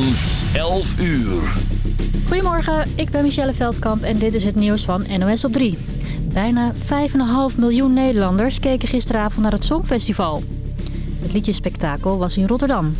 van 11 uur. Goedemorgen, ik ben Michelle Veldkamp en dit is het nieuws van NOS op 3. Bijna 5,5 miljoen Nederlanders keken gisteravond naar het Songfestival. Het liedjespektakel was in Rotterdam.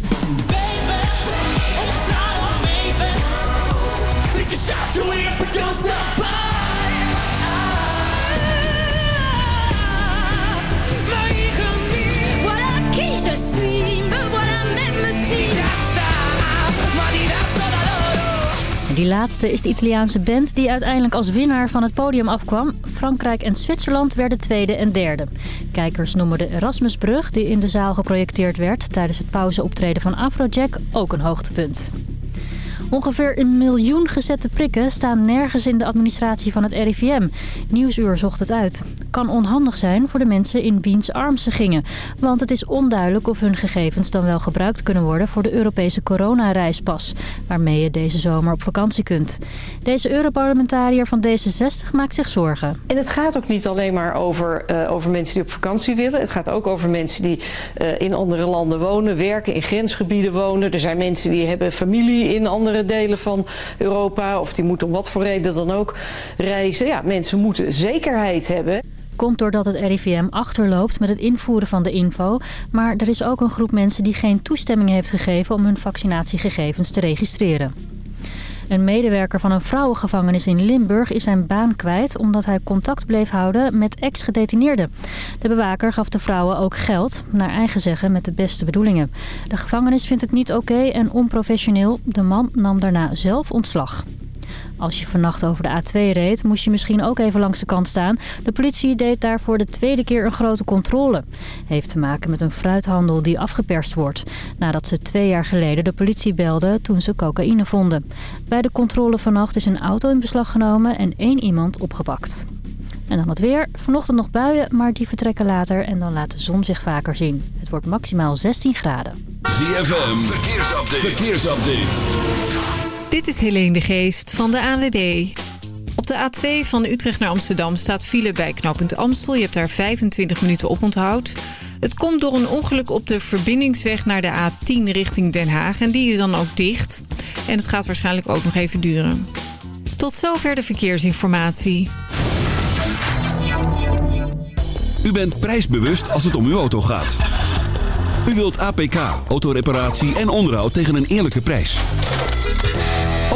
Die laatste is de Italiaanse band die uiteindelijk als winnaar van het podium afkwam. Frankrijk en Zwitserland werden tweede en derde. Kijkers noemen de Erasmusbrug die in de zaal geprojecteerd werd... tijdens het pauzeoptreden van Afrojack ook een hoogtepunt. Ongeveer een miljoen gezette prikken staan nergens in de administratie van het RIVM. Nieuwsuur zocht het uit. Kan onhandig zijn voor de mensen in wiens arm ze gingen. Want het is onduidelijk of hun gegevens dan wel gebruikt kunnen worden voor de Europese coronareispas. Waarmee je deze zomer op vakantie kunt. Deze Europarlementariër van D66 maakt zich zorgen. En het gaat ook niet alleen maar over, eh, over mensen die op vakantie willen. Het gaat ook over mensen die eh, in andere landen wonen, werken, in grensgebieden wonen. Er zijn mensen die hebben familie in andere delen van Europa. Of die moeten om wat voor reden dan ook reizen. Ja, mensen moeten zekerheid hebben. Komt doordat het RIVM achterloopt met het invoeren van de info. Maar er is ook een groep mensen die geen toestemming heeft gegeven om hun vaccinatiegegevens te registreren. Een medewerker van een vrouwengevangenis in Limburg is zijn baan kwijt... omdat hij contact bleef houden met ex-gedetineerden. De bewaker gaf de vrouwen ook geld, naar eigen zeggen met de beste bedoelingen. De gevangenis vindt het niet oké en onprofessioneel. De man nam daarna zelf ontslag. Als je vannacht over de A2 reed, moest je misschien ook even langs de kant staan. De politie deed daar voor de tweede keer een grote controle. Heeft te maken met een fruithandel die afgeperst wordt. Nadat ze twee jaar geleden de politie belden toen ze cocaïne vonden. Bij de controle vannacht is een auto in beslag genomen en één iemand opgepakt. En dan het weer. Vanochtend nog buien, maar die vertrekken later en dan laat de zon zich vaker zien. Het wordt maximaal 16 graden. ZFM, verkeersupdate. verkeersupdate. Dit is Helene de Geest van de ANWB. Op de A2 van Utrecht naar Amsterdam staat file bij knooppunt Amstel. Je hebt daar 25 minuten op onthoud. Het komt door een ongeluk op de verbindingsweg naar de A10 richting Den Haag. En die is dan ook dicht. En het gaat waarschijnlijk ook nog even duren. Tot zover de verkeersinformatie. U bent prijsbewust als het om uw auto gaat. U wilt APK, autoreparatie en onderhoud tegen een eerlijke prijs.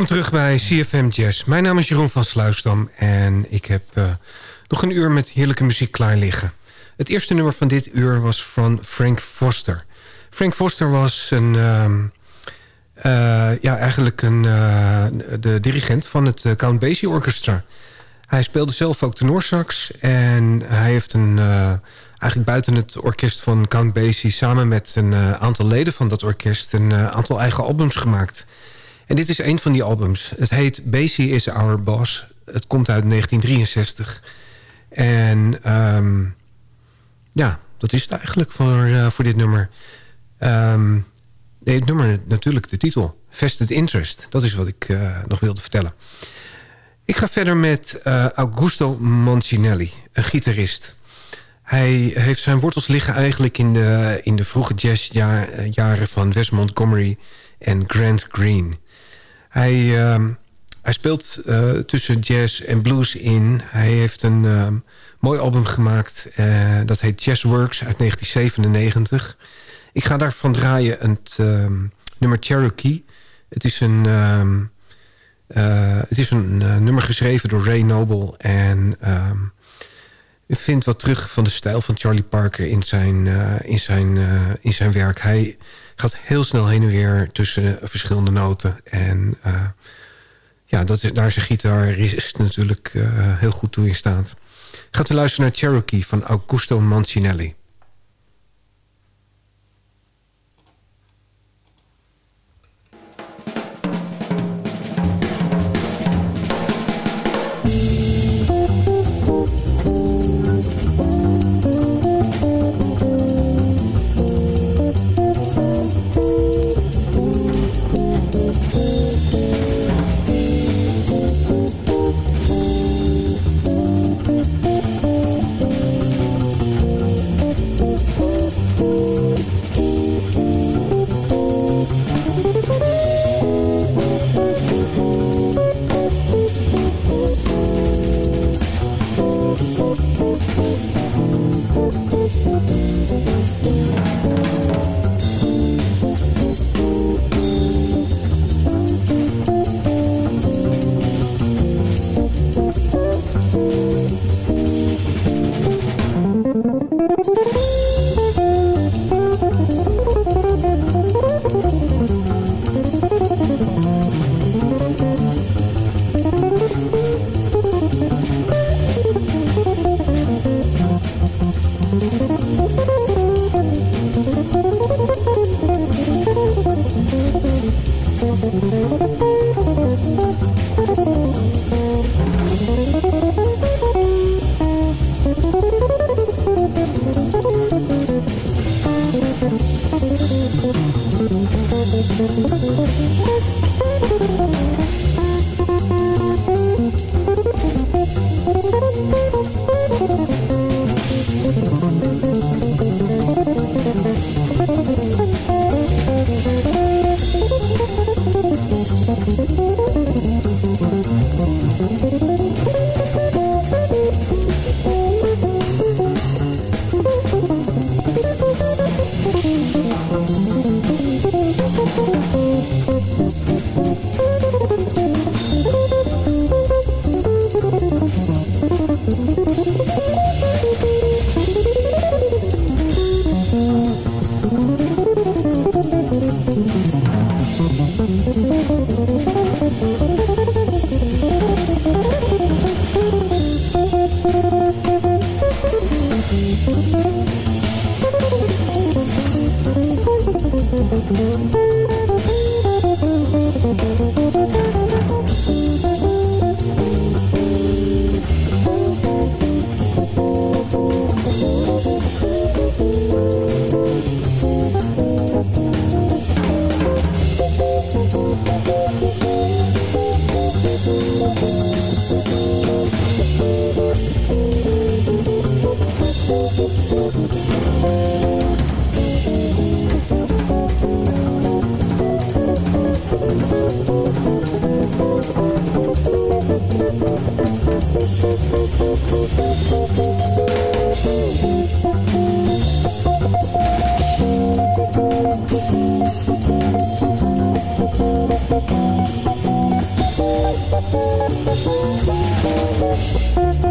Welkom terug bij CFM Jazz. Mijn naam is Jeroen van Sluisdam en ik heb uh, nog een uur met heerlijke muziek klaar liggen. Het eerste nummer van dit uur was van Frank Foster. Frank Foster was een, uh, uh, ja, eigenlijk een, uh, de dirigent van het Count Basie Orchestra. Hij speelde zelf ook tenorsax en hij heeft een, eigenlijk buiten het orkest van Count Basie... samen met een aantal leden van dat orkest een aantal eigen albums gemaakt... En dit is een van die albums. Het heet Basie is Our Boss. Het komt uit 1963. En um, ja, dat is het eigenlijk voor, uh, voor dit nummer. Um, het nummer natuurlijk de titel. Vested Interest. Dat is wat ik uh, nog wilde vertellen. Ik ga verder met uh, Augusto Mancinelli, een gitarist. Hij heeft zijn wortels liggen eigenlijk in de, in de vroege jazzjaren van Wes Montgomery en Grant Green. Hij, uh, hij speelt uh, tussen jazz en blues in. Hij heeft een uh, mooi album gemaakt. Uh, dat heet Jazz Works uit 1997. Ik ga daarvan draaien het ehm, nummer Cherokee. Het is een, ehm, het is een nummer geschreven door Ray Noble. En vind wat terug van de stijl van Charlie Parker in zijn, in zijn, in zijn werk. Hij gaat heel snel heen en weer tussen verschillende noten. En uh, ja, dat is, daar is een gitarist natuurlijk heel goed toe in staat. Gaat u luisteren naar Cherokee van Augusto Mancinelli. ありがとうございます。Thank you.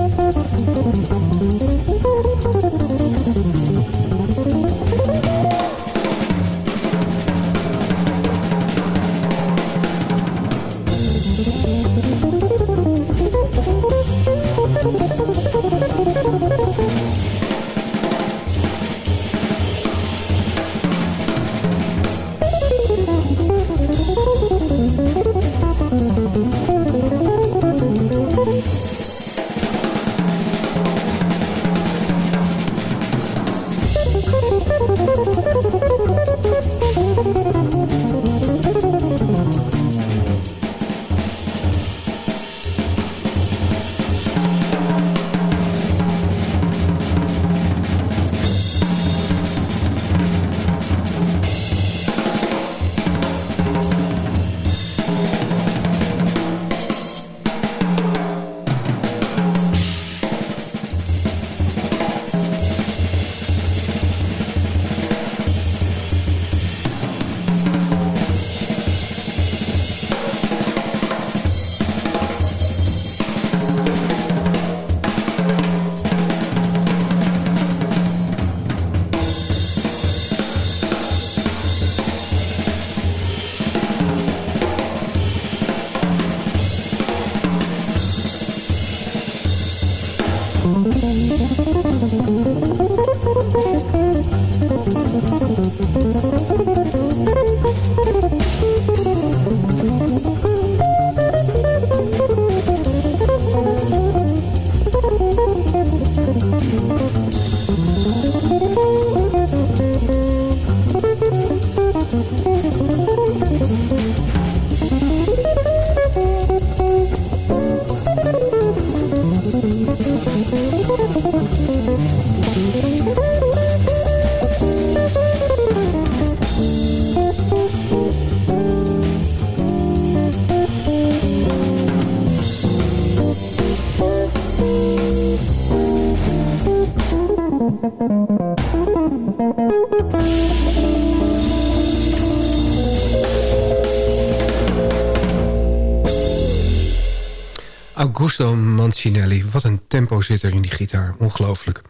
Augusto Mancinelli. Wat een tempo zit er in die gitaar. Ongelooflijk.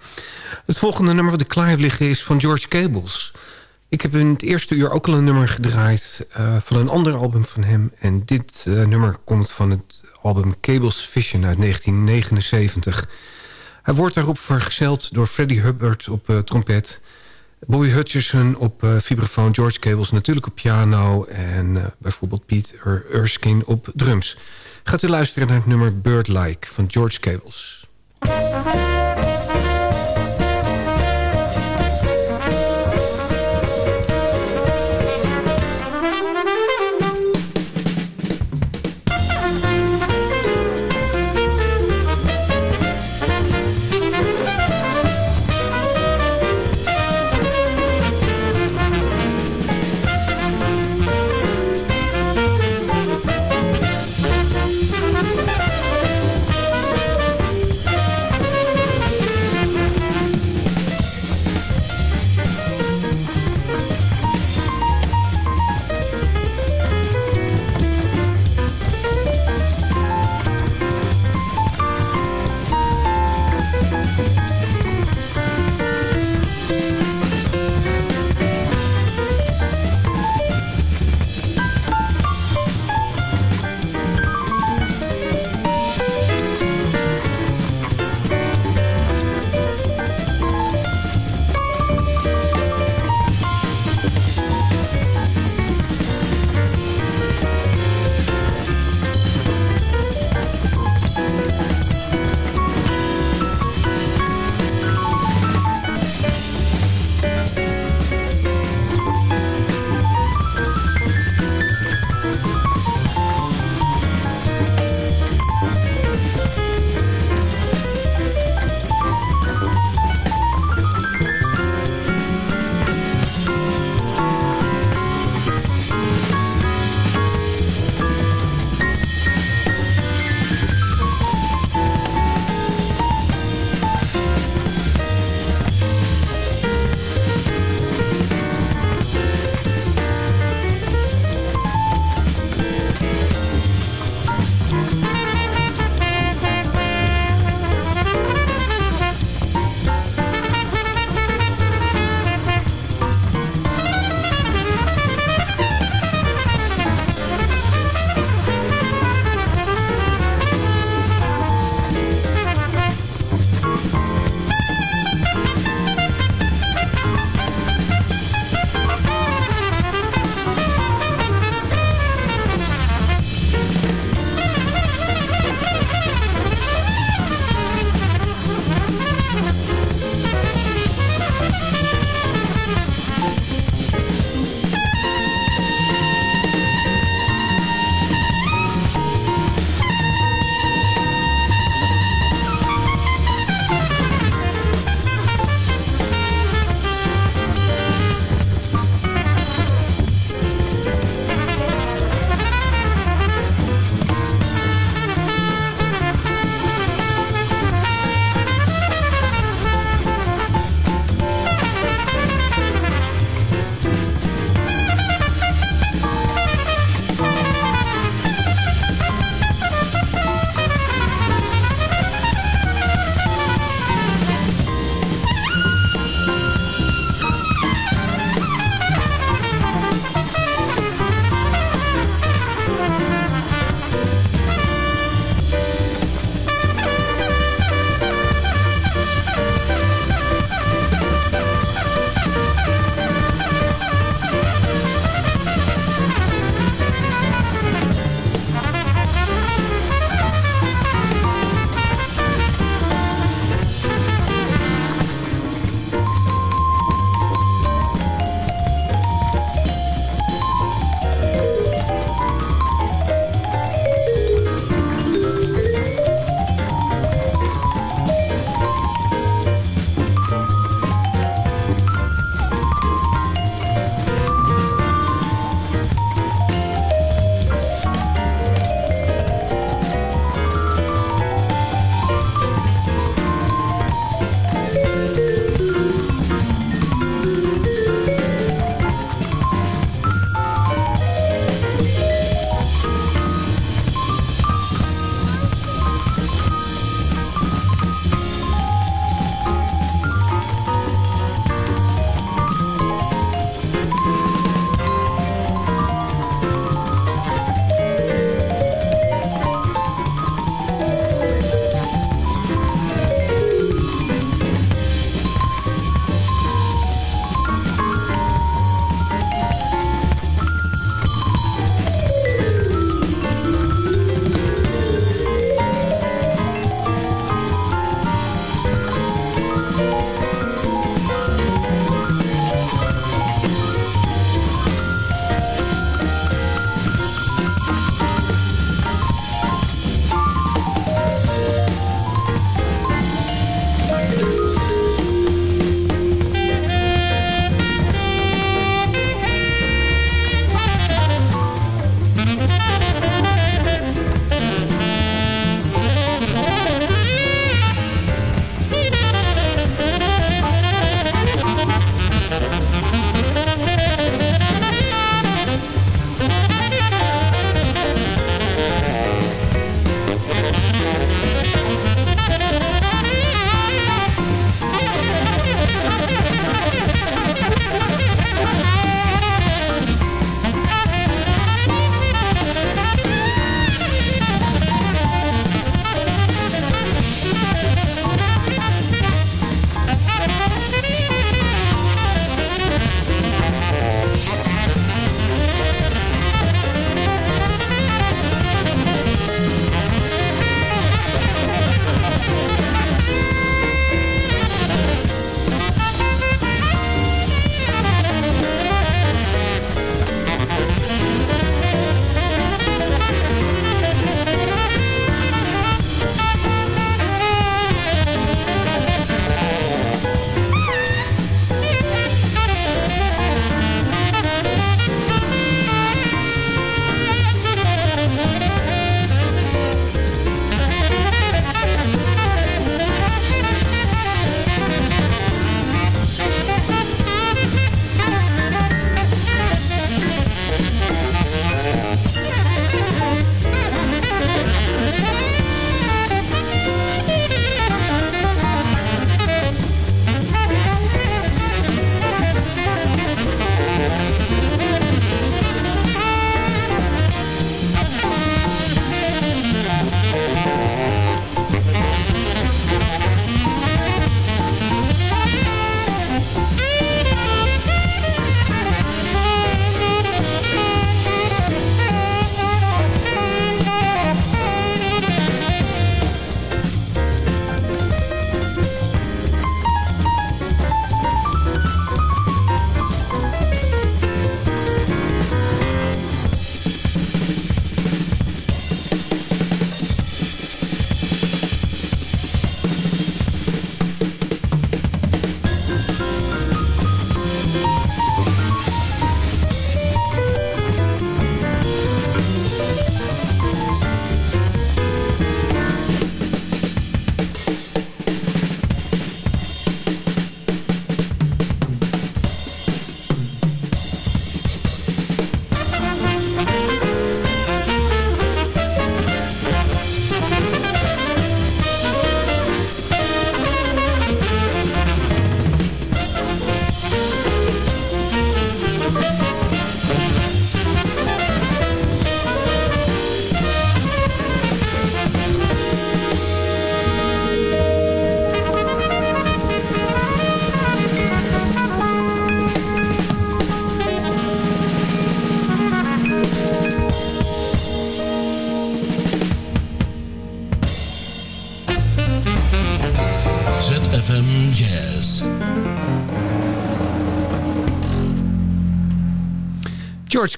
Het volgende nummer wat ik klaar heb liggen is van George Cables. Ik heb in het eerste uur ook al een nummer gedraaid... eh, van een ander album van hem. En dit eh, nummer komt van het album Cables Vision uit 1979. Hij wordt daarop vergezeld door Freddie Hubbard op eh, trompet... Bobby Hutcherson op uh, vibrafoon, George Cables natuurlijk op piano... en bijvoorbeeld Pete Erskine op drums. Gaat u luisteren naar het nummer Bird Like van George Cables.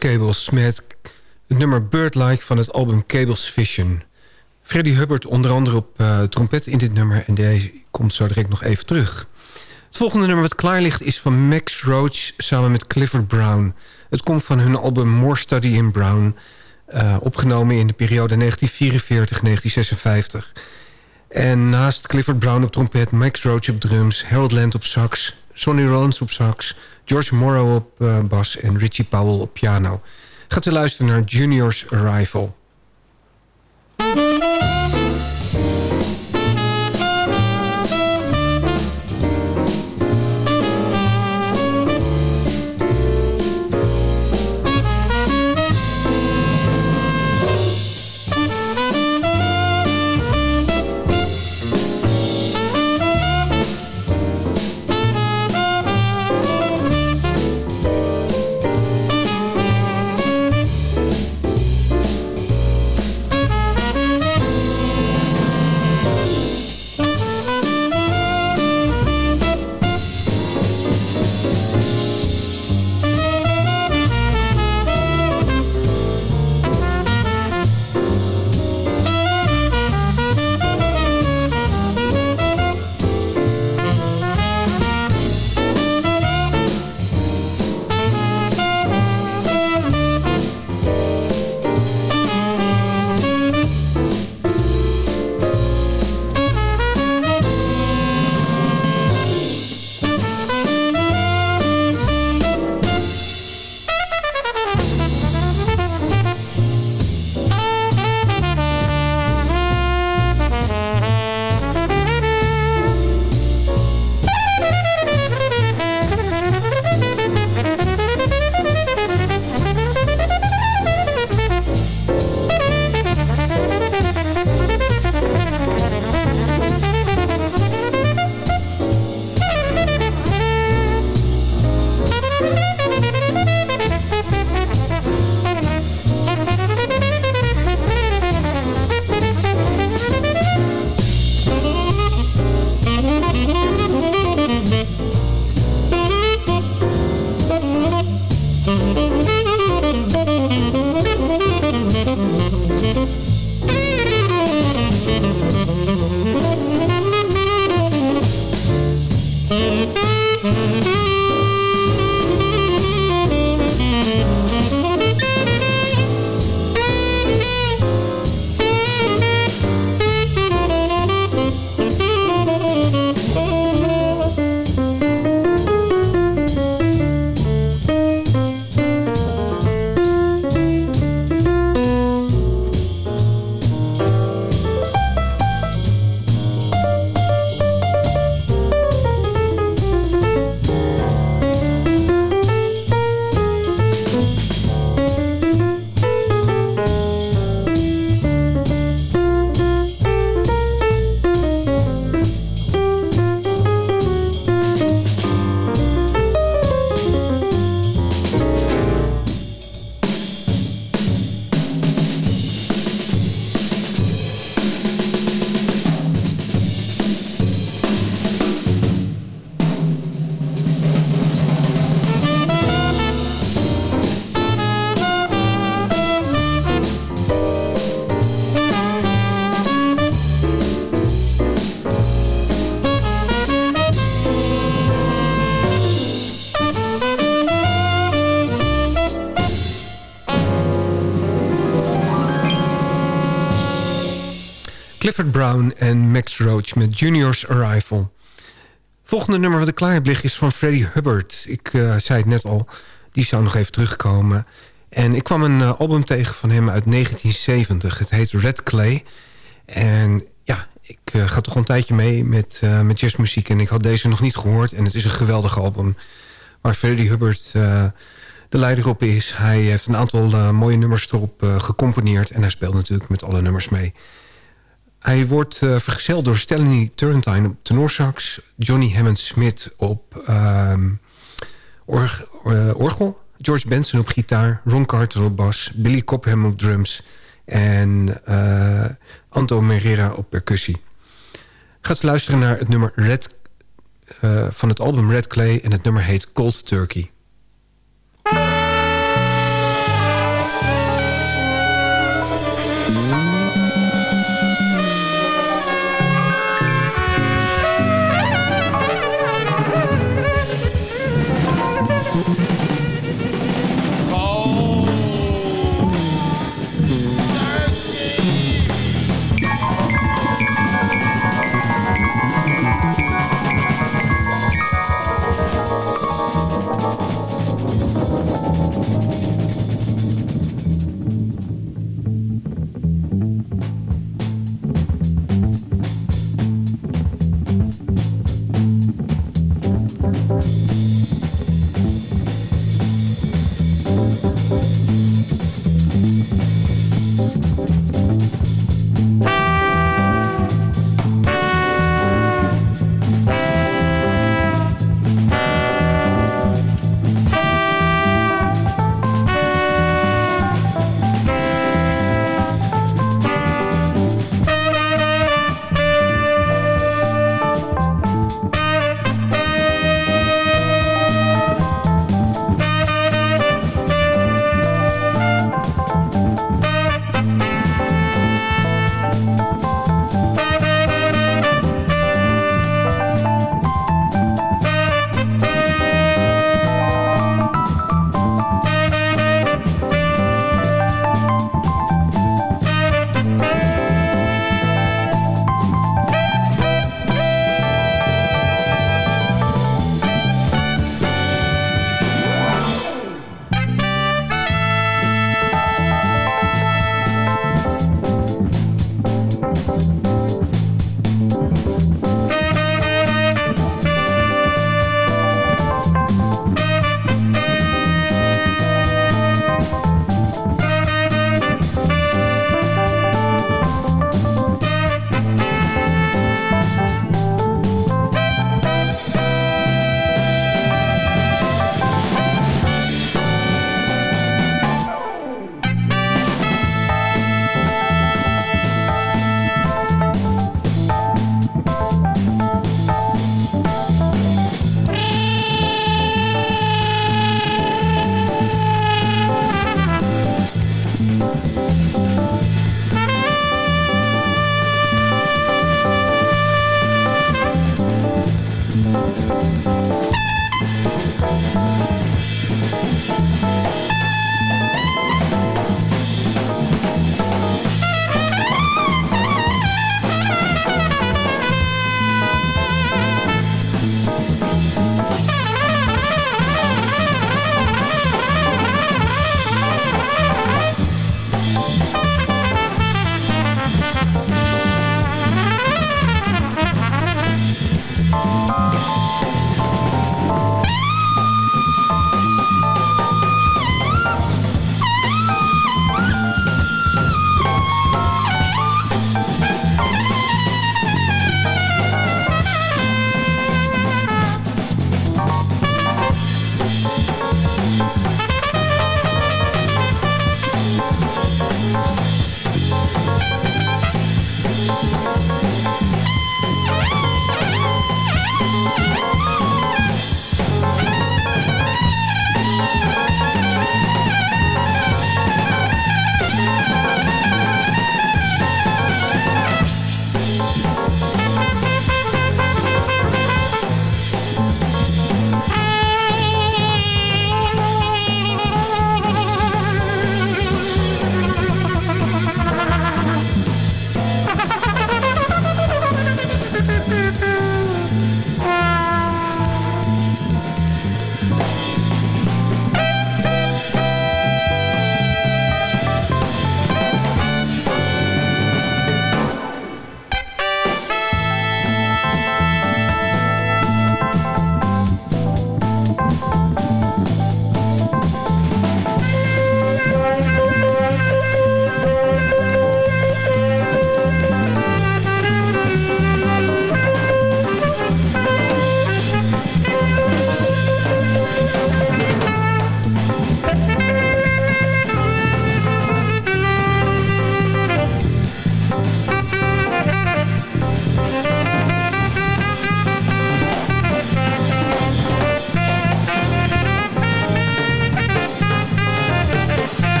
Cables met het nummer Birdlike van het album Cables Vision. Freddie Hubbard onder andere op uh, trompet in dit nummer... en deze komt zo direct nog even terug. Het volgende nummer wat klaar ligt is van Max Roach samen met Clifford Brown. Het komt van hun album More Study in Brown... Uh, opgenomen in de periode 1944-1956. En naast Clifford Brown op trompet, Max Roach op drums... Harold Land op sax, Sonny Rollins op sax... George Morrow op uh, bas en Richie Powell op piano. Gaat u luisteren naar Junior's Arrival. Brown en Max Roach met Junior's Arrival. Volgende nummer wat ik klaar heb liggen is van Freddie Hubbard. Ik uh, zei het net al, die zou nog even terugkomen. En ik kwam een uh, album tegen van hem uit 1970. Het heet Red Clay. En ja, ik uh, ga toch een tijdje mee met, met jazzmuziek. En ik had deze nog niet gehoord. En het is een geweldig album. Waar Freddie Hubbard de leider op is. Hij heeft een aantal mooie nummers erop gecomponeerd. En hij speelt natuurlijk met alle nummers mee. Hij wordt uh, vergezeld door Stanley Turrentine op tenorsax... Johnny Hammond-Smith op org, uh, orgel... George Benson op gitaar, Ron Carter op bas... Billy Cobham op drums en uh, Anto Merera op percussie. Gaat luisteren naar het nummer Red, van het album Red Clay... en het nummer heet Cold Turkey.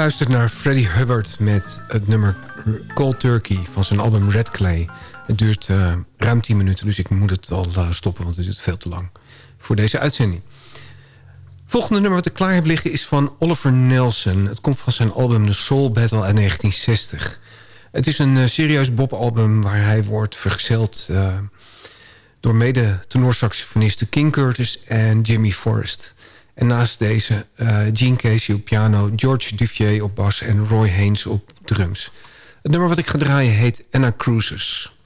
Luistert naar Freddie Hubbard met het nummer Cold Turkey van zijn album Red Clay. Het duurt uh, ruim 10 minuten, dus ik moet het al uh, stoppen, want het duurt veel te lang voor deze uitzending. Volgende nummer wat ik klaar heb liggen is van Oliver Nelson. Het komt van zijn album The Soul Battle uit 1960. Het is een uh, serieus Bob-album waar hij wordt vergezeld door mede tenorsaxofonisten King Curtis en Jimmy Forrest. En naast deze uh, Gene Casey op piano, George Duvier op bas en Roy Haynes op drums. Het nummer wat ik ga draaien heet Anna Cruises.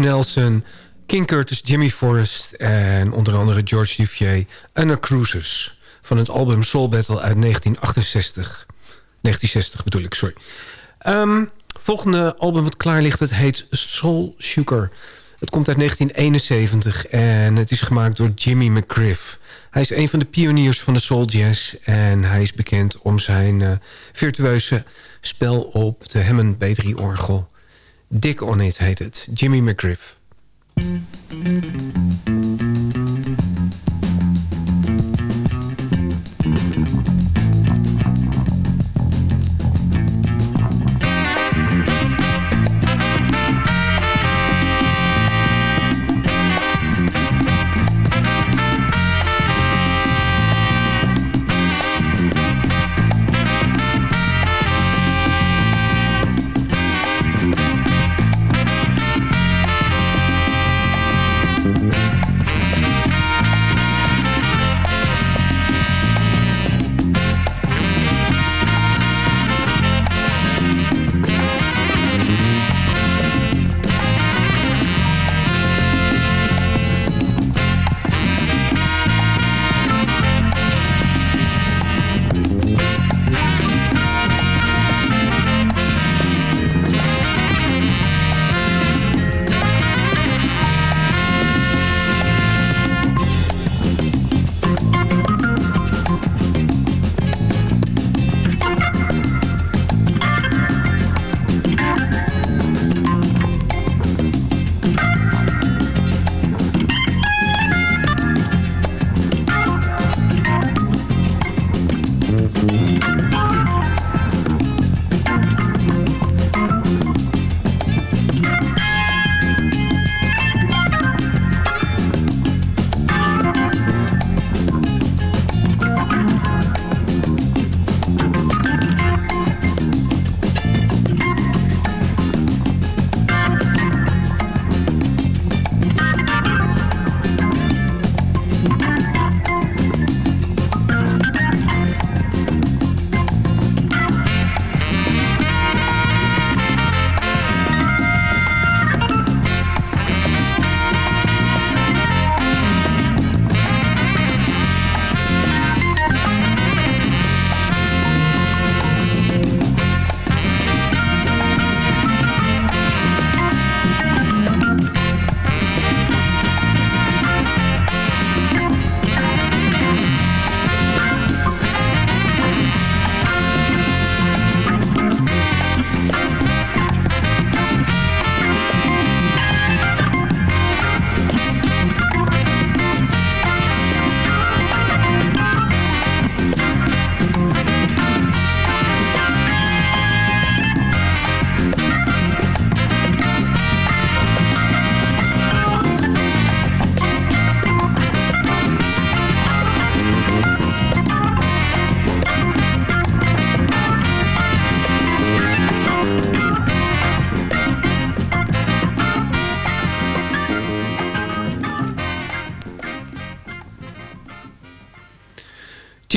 Nelson, King Curtis, Jimmy Forrest... en onder andere George Duvier, Anna Cruises... van het album Soul Battle uit 1968. 1960 bedoel ik, sorry. Ehm, volgende album wat klaar ligt, het heet Soul Sugar. Het komt uit 1971 en het is gemaakt door Jimmy McGriff. Hij is een van de pioniers van de soul jazz... en hij is bekend om zijn uh, virtueuze spel op de Hammond B3-orgel. Dick On It heet het. Jimmy McGriff.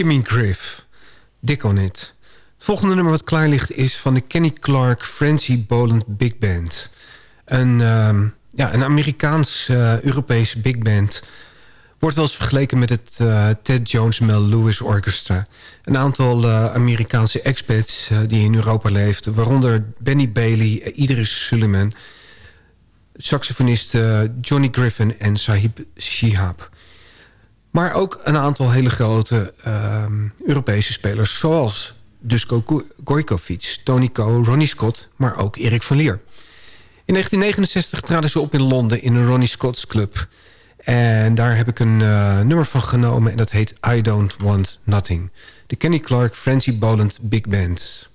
Jimmy Griff, Dick on It. Het volgende nummer wat klaar ligt is van de Kenny Clark Francie Boland Big Band. Een, uh, ja, een Amerikaans-Europese uh, big band. Wordt wel eens vergeleken met het uh, Ted Jones Mel Lewis Orchestra. Een aantal uh, Amerikaanse expats die in Europa leefden. Waaronder Benny Bailey, Idris Suleiman... saxofonist Johnny Griffin en Sahib Shihab... Maar ook een aantal hele grote uh, Europese spelers... zoals Dusko Gojkovic, Tony Ko, Ronnie Scott... maar ook Erik van Lier. In 1969 traden ze op in Londen in een Ronnie Scott's Club. En daar heb ik een uh, nummer van genomen... en dat heet I Don't Want Nothing. De Kenny Clark Francie Boland Big Bands.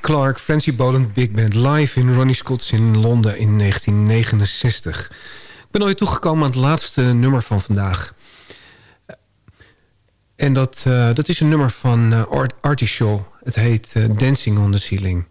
Clark, Francie Boland Big Band... live in Ronnie Scott's in Londen in 1969. Ik ben alweer toegekomen aan het laatste nummer van vandaag. En dat, uh, dat is een nummer van uh, Art Artie Shaw. Het heet uh, Dancing on the Ceiling.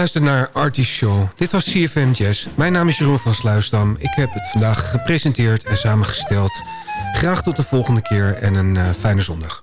We luisteren naar Artie Show. Dit was CFM Jazz. Mijn naam is Jeroen van Sluisdam. Ik heb het vandaag gepresenteerd en samengesteld. Graag tot de volgende keer en een uh, fijne zondag.